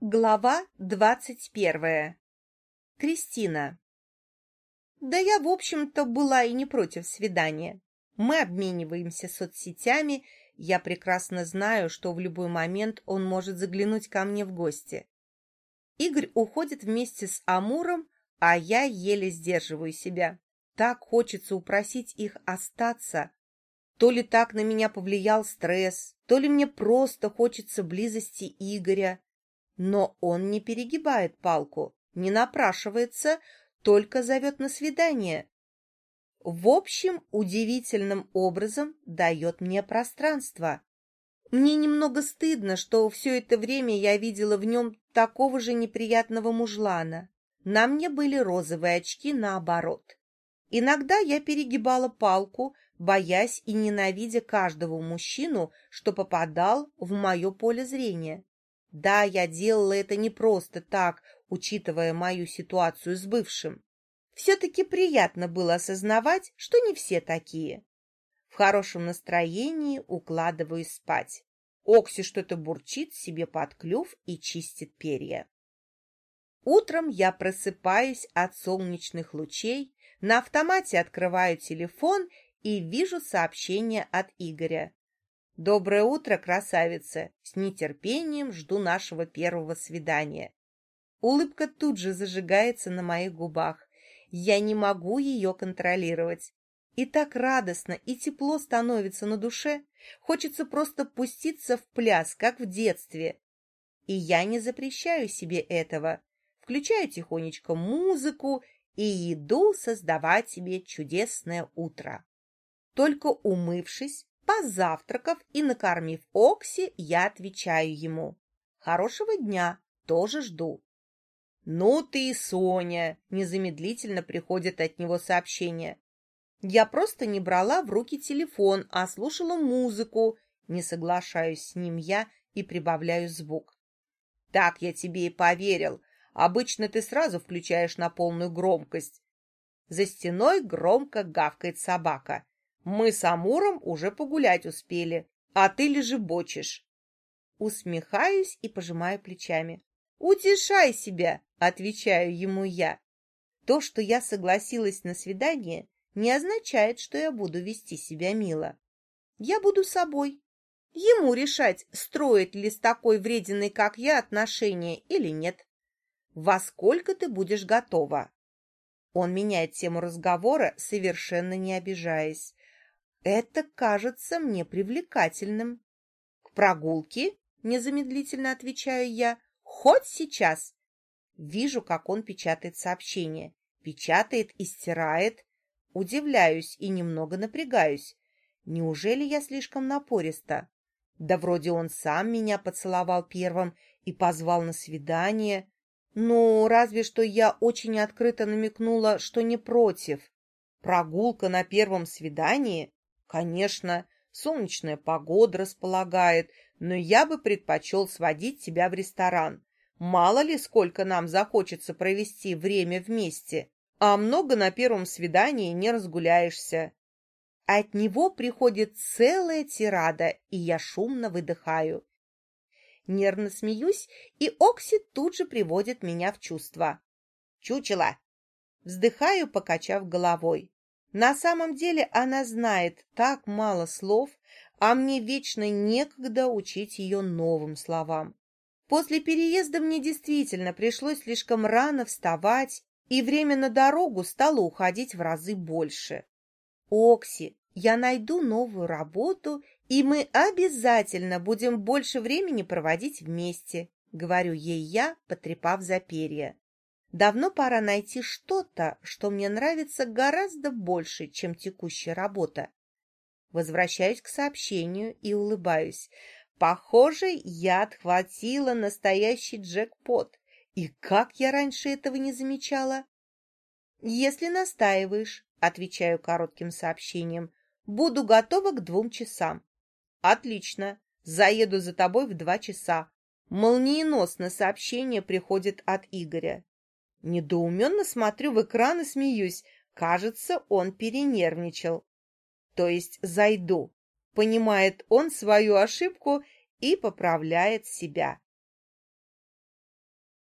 Глава двадцать первая. Кристина. Да я, в общем-то, была и не против свидания. Мы обмениваемся соцсетями, я прекрасно знаю, что в любой момент он может заглянуть ко мне в гости. Игорь уходит вместе с Амуром, а я еле сдерживаю себя. Так хочется упросить их остаться. То ли так на меня повлиял стресс, то ли мне просто хочется близости Игоря. Но он не перегибает палку, не напрашивается, только зовет на свидание. В общем, удивительным образом дает мне пространство. Мне немного стыдно, что все это время я видела в нем такого же неприятного мужлана. На мне были розовые очки наоборот. Иногда я перегибала палку, боясь и ненавидя каждого мужчину, что попадал в мое поле зрения. Да, я делала это не просто так, учитывая мою ситуацию с бывшим. Все-таки приятно было осознавать, что не все такие. В хорошем настроении укладываюсь спать. Окси что-то бурчит себе под клюв и чистит перья. Утром я просыпаюсь от солнечных лучей, на автомате открываю телефон и вижу сообщение от Игоря. «Доброе утро, красавица! С нетерпением жду нашего первого свидания». Улыбка тут же зажигается на моих губах. Я не могу ее контролировать. И так радостно и тепло становится на душе. Хочется просто пуститься в пляс, как в детстве. И я не запрещаю себе этого. Включаю тихонечко музыку и иду создавать себе чудесное утро. Только умывшись, Позавтракав и накормив Окси, я отвечаю ему. Хорошего дня, тоже жду. Ну ты и Соня, незамедлительно приходит от него сообщение. Я просто не брала в руки телефон, а слушала музыку. Не соглашаюсь с ним я и прибавляю звук. Так я тебе и поверил. Обычно ты сразу включаешь на полную громкость. За стеной громко гавкает собака. Мы с Амуром уже погулять успели, а ты лежебочешь. Усмехаюсь и пожимаю плечами. «Утешай себя!» — отвечаю ему я. То, что я согласилась на свидание, не означает, что я буду вести себя мило. Я буду собой. Ему решать, строить ли с такой врединой, как я, отношения или нет. Во сколько ты будешь готова? Он меняет тему разговора, совершенно не обижаясь. Это кажется мне привлекательным. К прогулке, незамедлительно отвечаю я, хоть сейчас. Вижу, как он печатает сообщение. Печатает и стирает. Удивляюсь и немного напрягаюсь. Неужели я слишком напориста? Да вроде он сам меня поцеловал первым и позвал на свидание. Ну, разве что я очень открыто намекнула, что не против. Прогулка на первом свидании Конечно, солнечная погода располагает, но я бы предпочел сводить тебя в ресторан. Мало ли, сколько нам захочется провести время вместе, а много на первом свидании не разгуляешься. От него приходит целая тирада, и я шумно выдыхаю. Нервно смеюсь, и Окси тут же приводит меня в чувство. «Чучело!» Вздыхаю, покачав головой. На самом деле она знает так мало слов, а мне вечно некогда учить ее новым словам. После переезда мне действительно пришлось слишком рано вставать, и время на дорогу стало уходить в разы больше. «Окси, я найду новую работу, и мы обязательно будем больше времени проводить вместе», — говорю ей я, потрепав за перья. Давно пора найти что-то, что мне нравится гораздо больше, чем текущая работа. Возвращаюсь к сообщению и улыбаюсь. Похоже, я отхватила настоящий джекпот. И как я раньше этого не замечала? Если настаиваешь, отвечаю коротким сообщением, буду готова к двум часам. Отлично, заеду за тобой в два часа. Молниеносно сообщение приходит от Игоря. Недоуменно смотрю в экран и смеюсь. Кажется, он перенервничал. То есть зайду. Понимает он свою ошибку и поправляет себя.